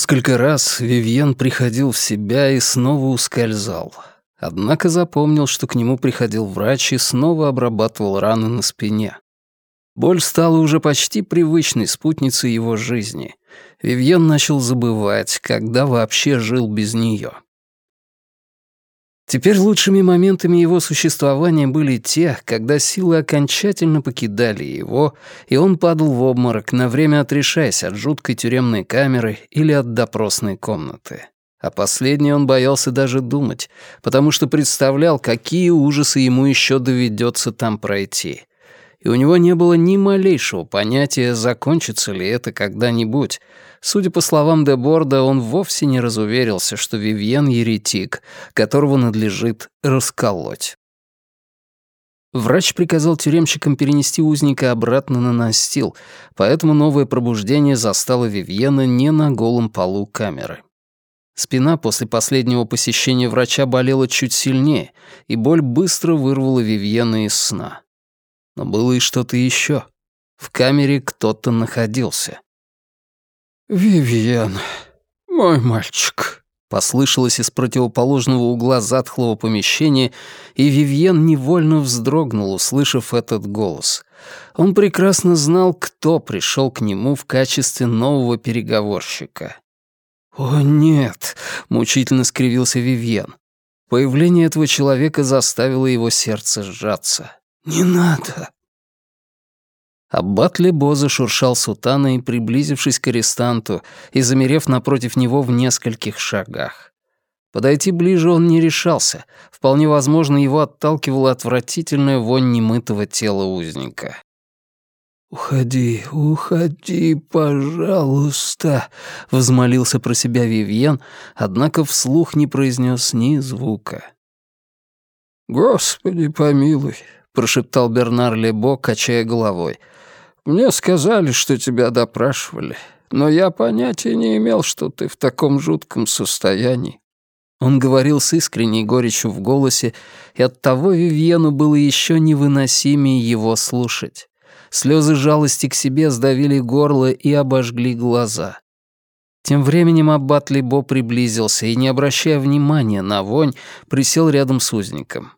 Несколько раз Вивьен приходил в себя и снова ускользал. Однако запомнил, что к нему приходил врач и снова обрабатывал раны на спине. Боль стала уже почти привычной спутницей его жизни. Вивьен начал забывать, когда вообще жил без нее. Теперь лучшими моментами его существования были те, когда силы окончательно покидали его, и он падал в обморок, на время отрешаясь от жуткой тюремной камеры или от допросной комнаты. О последней он боялся даже думать, потому что представлял, какие ужасы ему еще доведется там пройти. И у него не было ни малейшего понятия, закончится ли это когда-нибудь, Судя по словам Деборда, он вовсе не разуверился, что Вивьен — еретик, которого надлежит расколоть. Врач приказал тюремщикам перенести узника обратно на настил, поэтому новое пробуждение застало Вивьена не на голом полу камеры. Спина после последнего посещения врача болела чуть сильнее, и боль быстро вырвала Вивьена из сна. Но было и что-то еще. В камере кто-то находился. «Вивьен, мой мальчик», — послышалось из противоположного угла затхлого помещения, и Вивьен невольно вздрогнул, услышав этот голос. Он прекрасно знал, кто пришел к нему в качестве нового переговорщика. «О, нет!» — мучительно скривился Вивьен. Появление этого человека заставило его сердце сжаться. «Не надо!» Аббат Лебо зашуршал сутаной, приблизившись к арестанту и замерев напротив него в нескольких шагах. Подойти ближе он не решался. Вполне возможно, его отталкивала отвратительная вонь немытого тела узника. «Уходи, уходи, пожалуйста», — взмолился про себя Вивьен, однако вслух не произнес ни звука. «Господи помилуй», — прошептал Бернар Лебо, качая головой. Мне сказали, что тебя допрашивали, но я понятия не имел, что ты в таком жутком состоянии». Он говорил с искренней горечью в голосе, и оттого Вивьену было еще невыносимее его слушать. Слезы жалости к себе сдавили горло и обожгли глаза. Тем временем аббат Либо приблизился и, не обращая внимания на вонь, присел рядом с узником.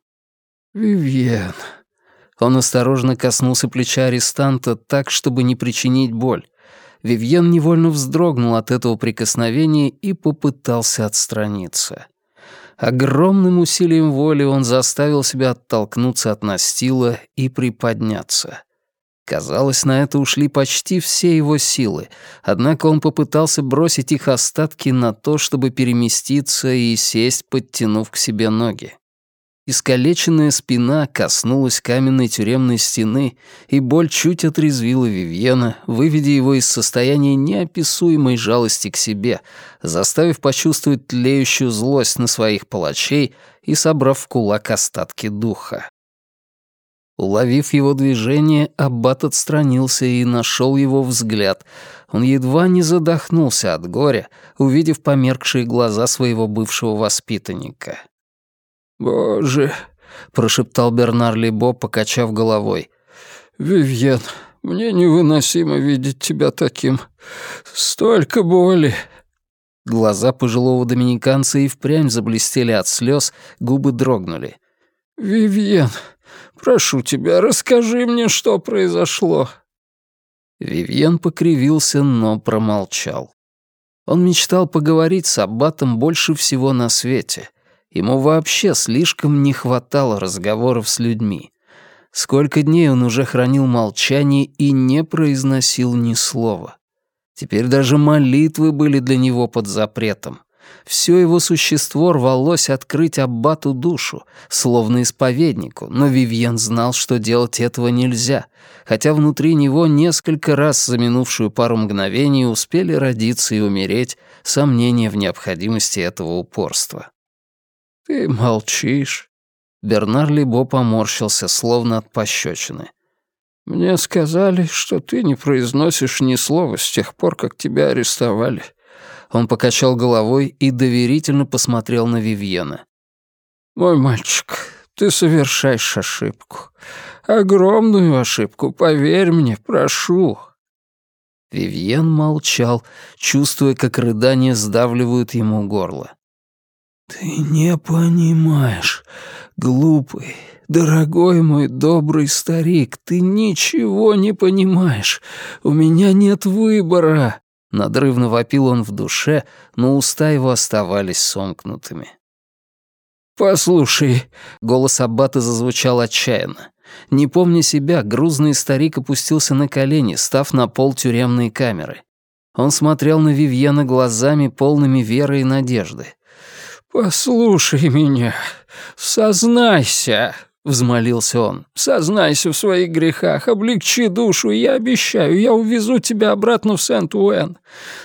«Вивьен», он осторожно коснулся плеча арестанта так, чтобы не причинить боль. Вивьен невольно вздрогнул от этого прикосновения и попытался отстраниться. Огромным усилием воли он заставил себя оттолкнуться от настила и приподняться. Казалось, на это ушли почти все его силы, однако он попытался бросить их остатки на то, чтобы переместиться и сесть, подтянув к себе ноги. Искалеченная спина коснулась каменной тюремной стены, и боль чуть отрезвила Вивьена, выведя его из состояния неописуемой жалости к себе, заставив почувствовать тлеющую злость на своих палачей и собрав в кулак остатки духа. Уловив его движение, Аббат отстранился и нашел его взгляд. Он едва не задохнулся от горя, увидев померкшие глаза своего бывшего воспитанника. «Боже!» — прошептал Бернар Либо, покачав головой. «Вивьен, мне невыносимо видеть тебя таким. Столько боли!» Глаза пожилого доминиканца и впрямь заблестели от слез, губы дрогнули. «Вивьен, прошу тебя, расскажи мне, что произошло». Вивьен покривился, но промолчал. Он мечтал поговорить с Аббатом больше всего на свете — Ему вообще слишком не хватало разговоров с людьми. Сколько дней он уже хранил молчание и не произносил ни слова. Теперь даже молитвы были для него под запретом. Все его существо рвалось открыть Аббату душу, словно исповеднику, но Вивьен знал, что делать этого нельзя, хотя внутри него несколько раз за минувшую пару мгновений успели родиться и умереть сомнения в необходимости этого упорства. «Ты молчишь». Бернар Либо поморщился, словно от пощечины. «Мне сказали, что ты не произносишь ни слова с тех пор, как тебя арестовали». Он покачал головой и доверительно посмотрел на Вивьена. «Мой мальчик, ты совершаешь ошибку. Огромную ошибку, поверь мне, прошу». Вивьен молчал, чувствуя, как рыдания сдавливают ему горло. «Ты не понимаешь, глупый, дорогой мой добрый старик, ты ничего не понимаешь. У меня нет выбора!» Надрывно вопил он в душе, но уста его оставались сомкнутыми. «Послушай», — голос Аббата зазвучал отчаянно. Не помня себя, грузный старик опустился на колени, став на пол тюремной камеры. Он смотрел на Вивьена глазами, полными веры и надежды. «Послушай меня, сознайся», — взмолился он. «Сознайся в своих грехах, облегчи душу, я обещаю, я увезу тебя обратно в Сент-Уэн.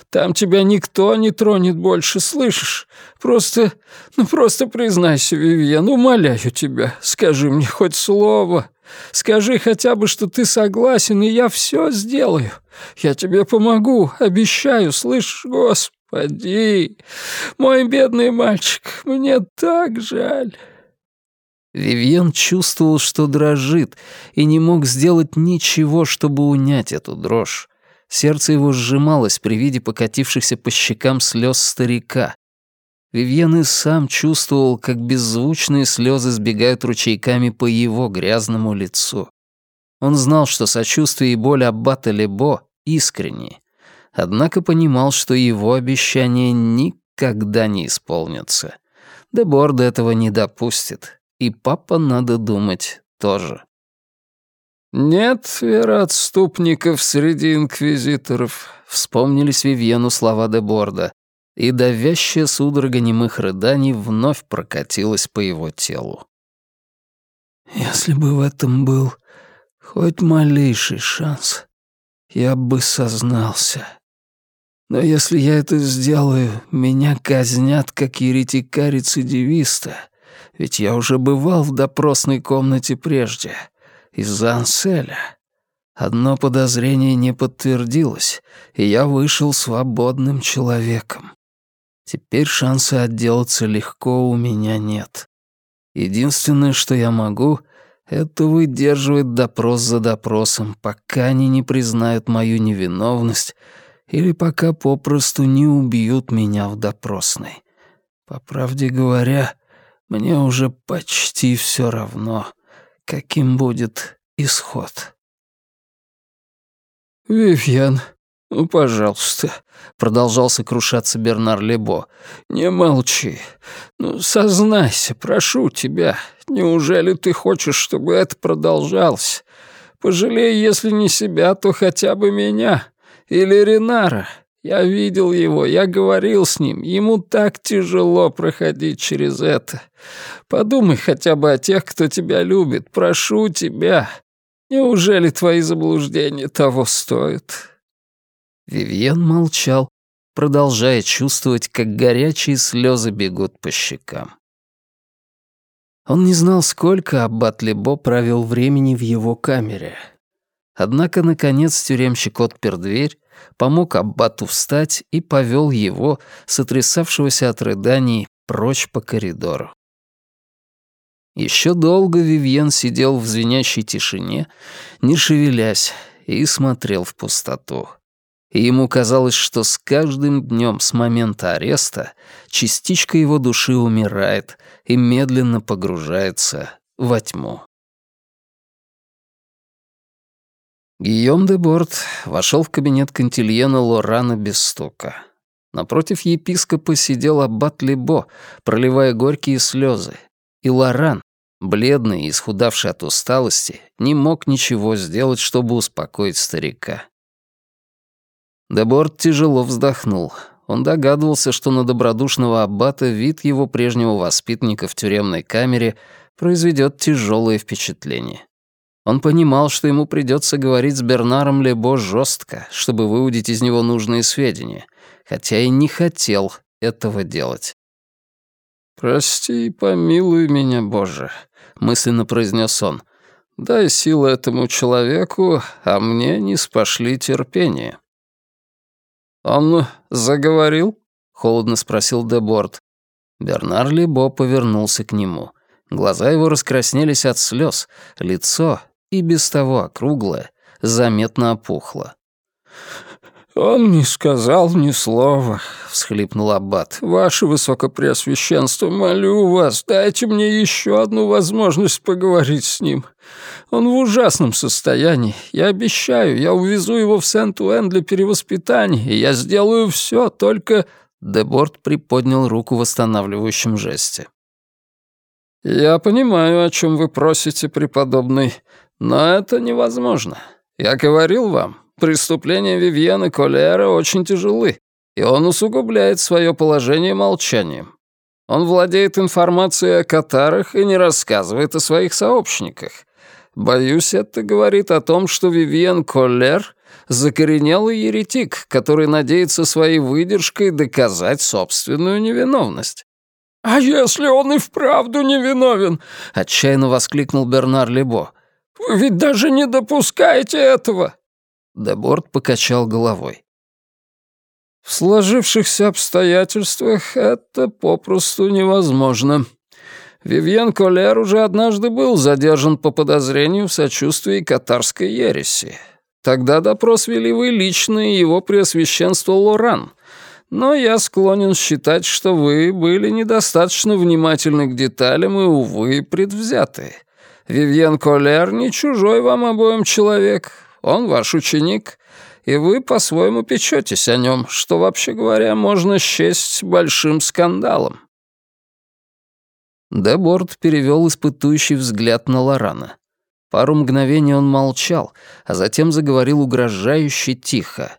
Там тебя никто не тронет больше, слышишь? Просто, ну просто признайся, Вивьен, умоляю тебя, скажи мне хоть слово. Скажи хотя бы, что ты согласен, и я все сделаю. Я тебе помогу, обещаю, слышишь, Господи, мой бедный мальчик, мне так жаль». Вивьен чувствовал, что дрожит, и не мог сделать ничего, чтобы унять эту дрожь. Сердце его сжималось при виде покатившихся по щекам слез старика. Вивьен и сам чувствовал, как беззвучные слезы сбегают ручейками по его грязному лицу. Он знал, что сочувствие и боль Аббата Лебо искренние, однако понимал, что его обещания никогда не исполнятся. Деборд этого не допустит, и папа, надо думать, тоже. «Нет вероотступников среди инквизиторов», — вспомнились Вивьену слова Деборда, и давящая судорога немых рыданий вновь прокатилась по его телу. «Если бы в этом был хоть малейший шанс, я бы сознался. Но если я это сделаю, меня казнят как еретика-рецидивиста, ведь я уже бывал в допросной комнате прежде, из-за Анселя. Одно подозрение не подтвердилось, и я вышел свободным человеком. Теперь шанса отделаться легко у меня нет. Единственное, что я могу, это выдерживать допрос за допросом, пока они не признают мою невиновность или пока попросту не убьют меня в допросной. По правде говоря, мне уже почти все равно, каким будет исход. «Вивьен, «Ну, пожалуйста», — продолжал сокрушаться Бернар Лебо, — «не молчи. Ну, сознайся, прошу тебя. Неужели ты хочешь, чтобы это продолжалось? Пожалей, если не себя, то хотя бы меня. Или Ренара. Я видел его, я говорил с ним. Ему так тяжело проходить через это. Подумай хотя бы о тех, кто тебя любит. Прошу тебя. Неужели твои заблуждения того стоят?» Вивьен молчал, продолжая чувствовать, как горячие слезы бегут по щекам. Он не знал, сколько Аббат Лебо провел времени в его камере. Однако, наконец, тюремщик отпер дверь, помог Аббату встать и повел его, сотрясавшегося от рыданий, прочь по коридору. Еще долго Вивьен сидел в звенящей тишине, не шевелясь, и смотрел в пустоту и ему казалось, что с каждым днем с момента ареста частичка его души умирает и медленно погружается во тьму. Гийом де Борт вошел в кабинет Кантильена Лорана без стука. Напротив епископа сидел аббат Лебо, проливая горькие слезы, и Лоран, бледный и исхудавший от усталости, не мог ничего сделать, чтобы успокоить старика. Деборт тяжело вздохнул. Он догадывался, что на добродушного аббата вид его прежнего воспитанника в тюремной камере произведет тяжелое впечатление. Он понимал, что ему придется говорить с Бернаром Лебо жестко, чтобы выудить из него нужные сведения, хотя и не хотел этого делать. «Прости и помилуй меня, Боже», — мысленно произнес он. «Дай силы этому человеку, а мне не спошли терпение». «Он заговорил?» — холодно спросил Деборд. Бернар Лебо повернулся к нему. Глаза его раскраснелись от слез, лицо, и без того округлое, заметно опухло. «Он не сказал ни слова», — всхлипнул Аббат. «Ваше Высокопреосвященство, молю вас, дайте мне еще одну возможность поговорить с ним. Он в ужасном состоянии. Я обещаю, я увезу его в Сент-Уэн для перевоспитания, и я сделаю все, только...» Деборт приподнял руку в восстанавливающем жесте. «Я понимаю, о чем вы просите, преподобный, но это невозможно. Я говорил вам, Преступления Вивьена Колера очень тяжелы, и он усугубляет свое положение молчанием. Он владеет информацией о катарах и не рассказывает о своих сообщниках. Боюсь, это говорит о том, что Вивьен Коллер — закоренелый еретик, который надеется своей выдержкой доказать собственную невиновность. «А если он и вправду невиновен?» — отчаянно воскликнул Бернар Лебо. «Вы ведь даже не допускаете этого!» Деборт покачал головой. В сложившихся обстоятельствах это попросту невозможно. Вивьен Колер уже однажды был задержан по подозрению в сочувствии катарской ереси. Тогда допрос вели вы лично и его преосвященство Лоран. Но я склонен считать, что вы были недостаточно внимательны к деталям и, увы, предвзяты. Вивьен Колер не чужой вам обоим человек, он ваш ученик, и вы по-своему печетесь о нем, что, вообще говоря, можно счесть большим скандалом». Деборд перевел испытующий взгляд на Лорана. Пару мгновений он молчал, а затем заговорил угрожающе тихо.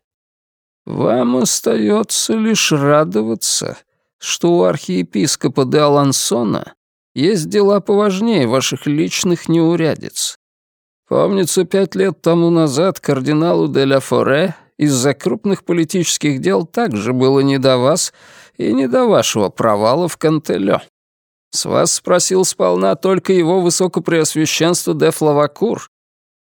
«Вам остается лишь радоваться, что у архиепископа де Алансона есть дела поважнее ваших личных неурядиц. Помнится, пять лет тому назад кардиналу де ля Форе из-за крупных политических дел также было не до вас и не до вашего провала в Кантелё. С вас спросил сполна только его высокопреосвященство де Флавакур.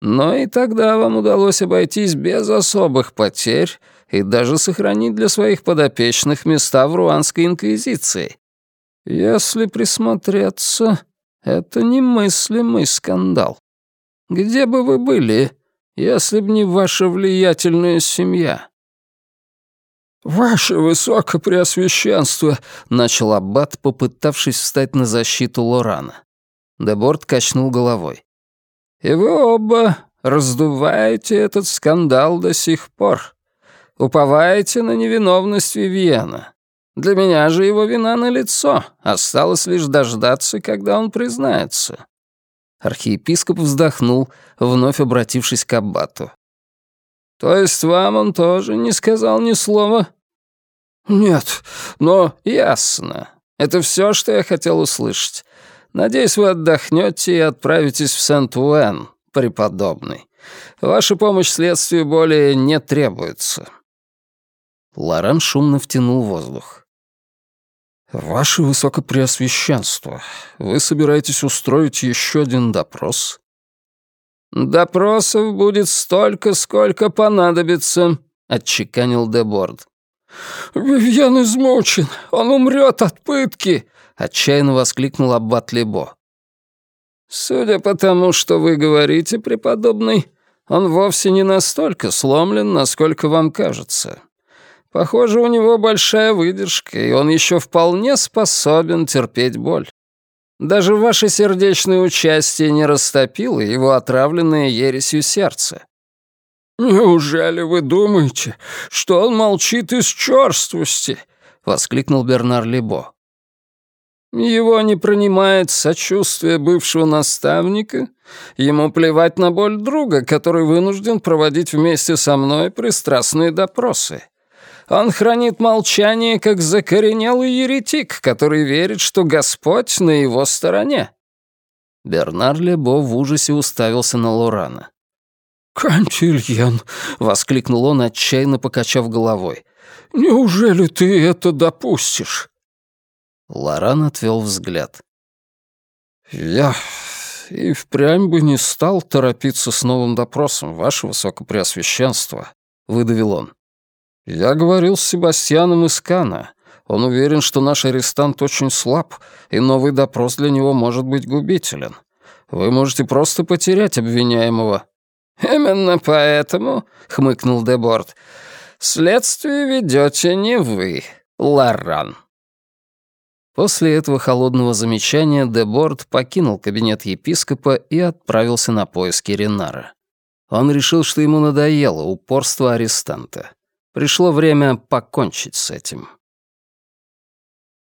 Но и тогда вам удалось обойтись без особых потерь и даже сохранить для своих подопечных места в руанской инквизиции. Если присмотреться, это немыслимый скандал. Где бы вы были, если б не ваша влиятельная семья?» «Ваше Высокопреосвященство!» — начал Аббат, попытавшись встать на защиту Лорана. Деборт качнул головой. «И вы оба раздуваете этот скандал до сих пор. Уповаете на невиновность Вивьена. Для меня же его вина налицо. Осталось лишь дождаться, когда он признается. Архиепископ вздохнул, вновь обратившись к аббату. «То есть вам он тоже не сказал ни слова?» «Нет, но ясно. Это все, что я хотел услышать. Надеюсь, вы отдохнете и отправитесь в Сент-Уэн, преподобный. Ваша помощь следствию более не требуется». Лоран шумно втянул воздух. «Ваше Высокопреосвященство, вы собираетесь устроить еще один допрос?» «Допросов будет столько, сколько понадобится», — отчеканил Деборд. «Вивьен измучен, он умрет от пытки», — отчаянно воскликнул Аббат Лебо. «Судя по тому, что вы говорите, преподобный, он вовсе не настолько сломлен, насколько вам кажется. Похоже, у него большая выдержка, и он еще вполне способен терпеть боль. Даже ваше сердечное участие не растопило его отравленное ересью сердце. «Неужели вы думаете, что он молчит из черствости?» — воскликнул Бернар Лебо. «Его не пронимает сочувствие бывшего наставника. Ему плевать на боль друга, который вынужден проводить вместе со мной пристрастные допросы. Он хранит молчание, как закоренелый еретик, который верит, что Господь на его стороне». Бернар Лебо в ужасе уставился на Лорана. «Кантильен!» — воскликнул он, отчаянно покачав головой. «Неужели ты это допустишь?» Лоран отвел взгляд. «Я и впрямь бы не стал торопиться с новым допросом, ваше высокопреосвященство», — выдавил он. «Я говорил с Себастьяном из Кана. Он уверен, что наш арестант очень слаб, и новый допрос для него может быть губителен. Вы можете просто потерять обвиняемого». «Именно поэтому», — хмыкнул Деборт, Следствие ведете не вы, Лоран». После этого холодного замечания Деборд покинул кабинет епископа и отправился на поиски Ренара. Он решил, что ему надоело упорство арестанта. Пришло время покончить с этим.